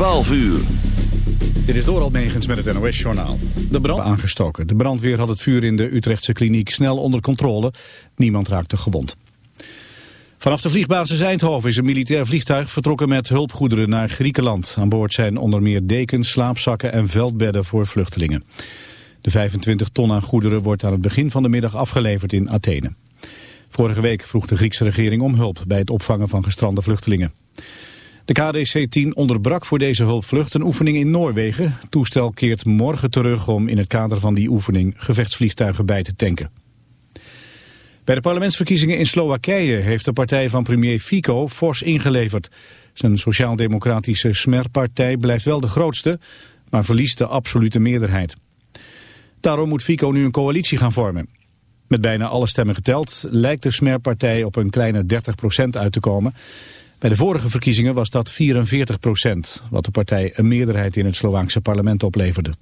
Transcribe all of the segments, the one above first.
12 uur. Dit is Doral Megens met het NOS-journaal. De brand aangestoken. De brandweer had het vuur in de Utrechtse kliniek snel onder controle. Niemand raakte gewond. Vanaf de vliegbasis Eindhoven is een militair vliegtuig vertrokken met hulpgoederen naar Griekenland. Aan boord zijn onder meer dekens, slaapzakken en veldbedden voor vluchtelingen. De 25 ton aan goederen wordt aan het begin van de middag afgeleverd in Athene. Vorige week vroeg de Griekse regering om hulp bij het opvangen van gestrande vluchtelingen. De KDC-10 onderbrak voor deze hulpvlucht een oefening in Noorwegen. Toestel keert morgen terug om in het kader van die oefening gevechtsvliegtuigen bij te tanken. Bij de parlementsverkiezingen in Slowakije heeft de partij van premier Fico fors ingeleverd. Zijn sociaal-democratische Smer-partij blijft wel de grootste, maar verliest de absolute meerderheid. Daarom moet Fico nu een coalitie gaan vormen. Met bijna alle stemmen geteld lijkt de Smer-partij op een kleine 30% uit te komen. Bij de vorige verkiezingen was dat 44 procent, wat de partij een meerderheid in het Slovaakse parlement opleverde.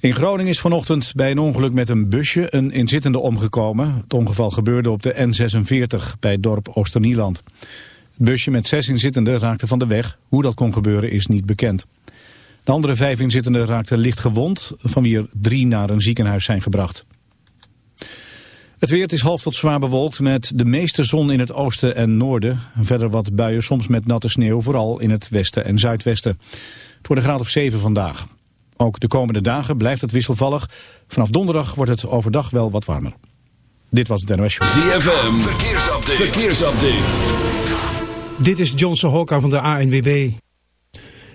In Groningen is vanochtend bij een ongeluk met een busje een inzittende omgekomen. Het ongeval gebeurde op de N46 bij het dorp Oosternieland. Het busje met zes inzittenden raakte van de weg. Hoe dat kon gebeuren is niet bekend. De andere vijf inzittenden raakten licht gewond, van wie er drie naar een ziekenhuis zijn gebracht. Het weer is half tot zwaar bewolkt met de meeste zon in het oosten en noorden. Verder wat buien, soms met natte sneeuw, vooral in het westen en zuidwesten. Het wordt een graad of 7 vandaag. Ook de komende dagen blijft het wisselvallig. Vanaf donderdag wordt het overdag wel wat warmer. Dit was het NOS Show. ZFM, verkeersupdate. verkeersupdate. Dit is Johnson Hokka van de ANWB.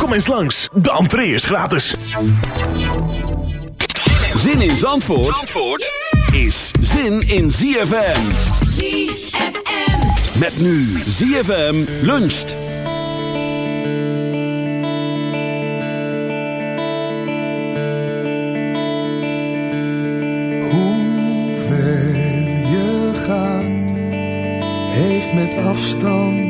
Kom eens langs, de entree is gratis. Zin in Zandvoort, Zandvoort is zin in ZFM. ZFM. Met nu ZFM luncht. Hoe ver je gaat, heeft met afstand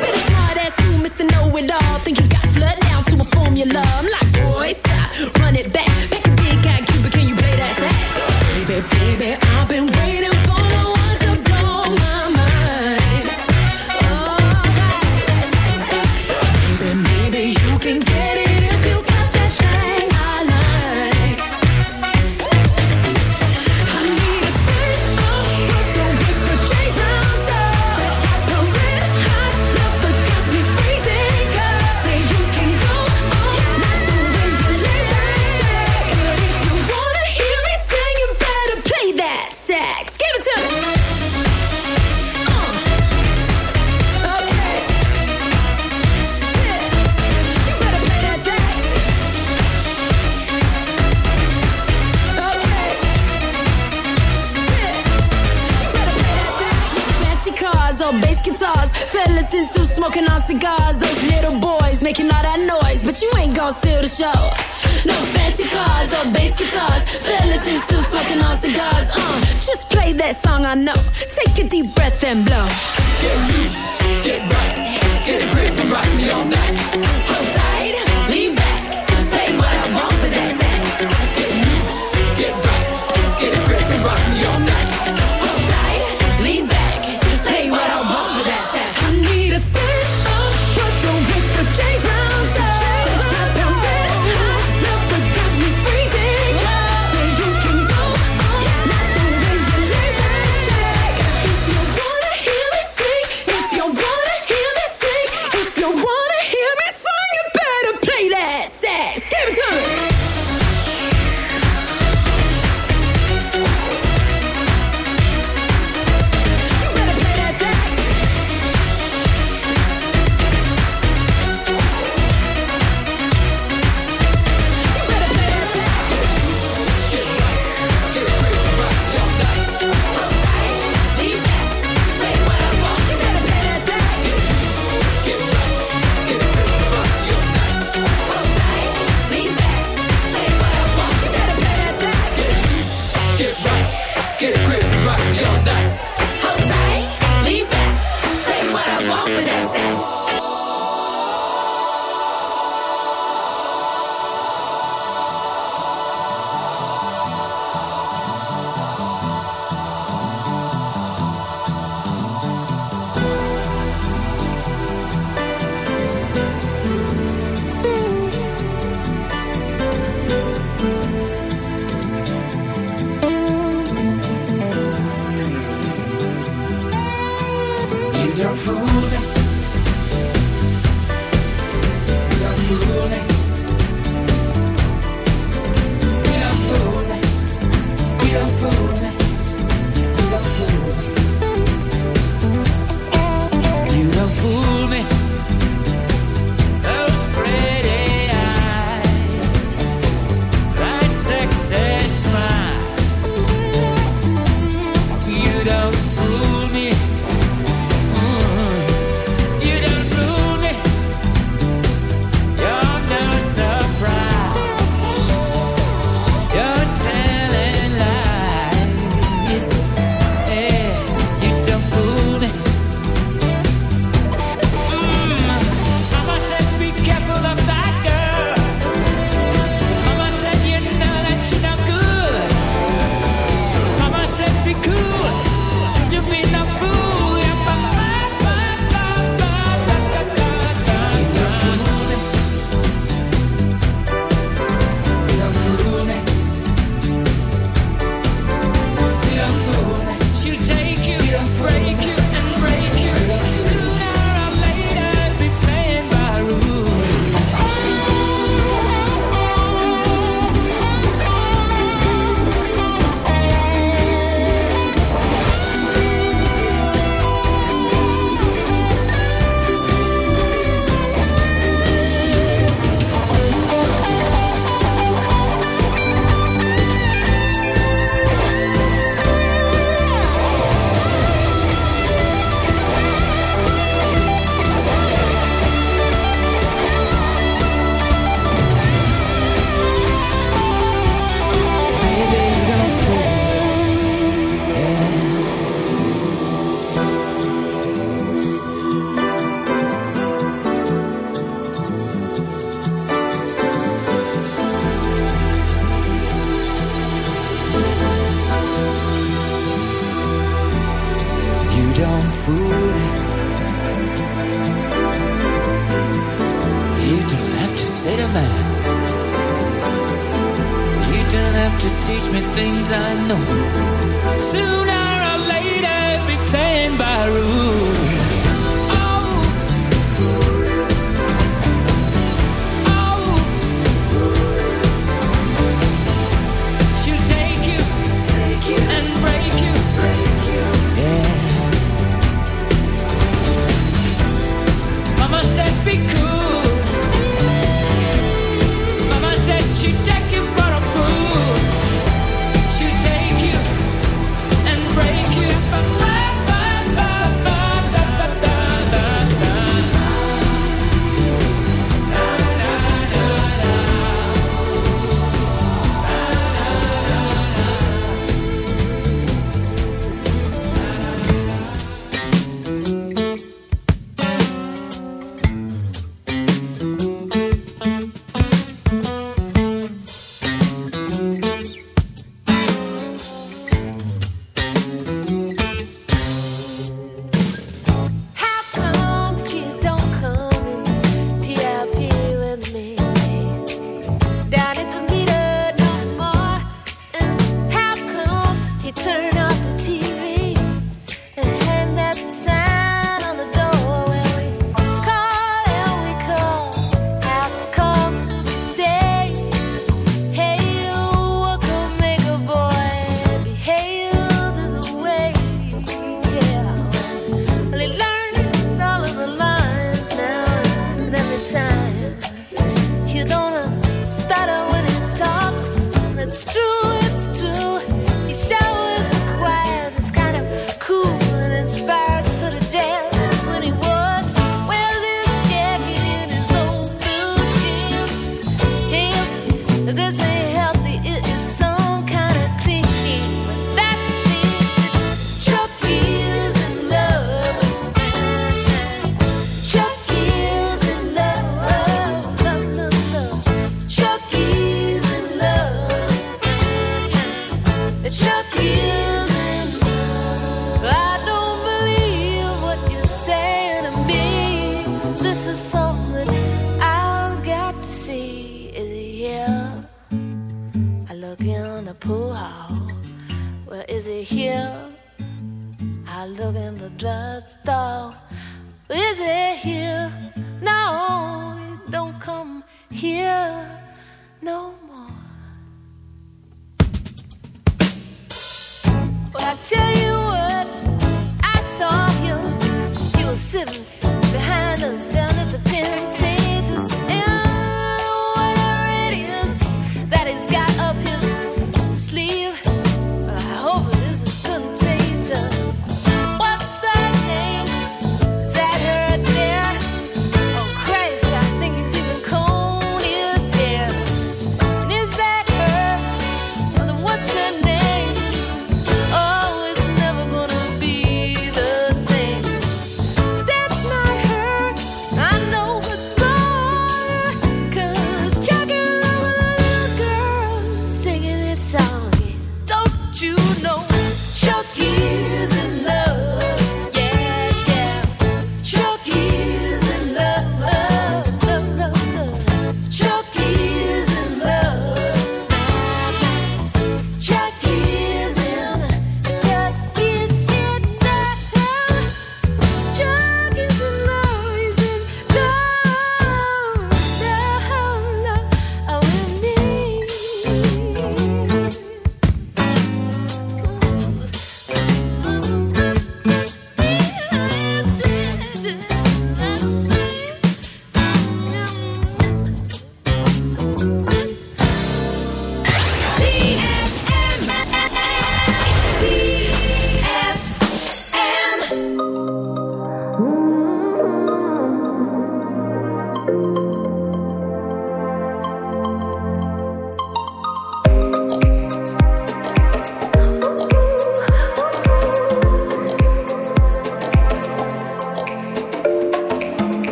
that.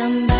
somebody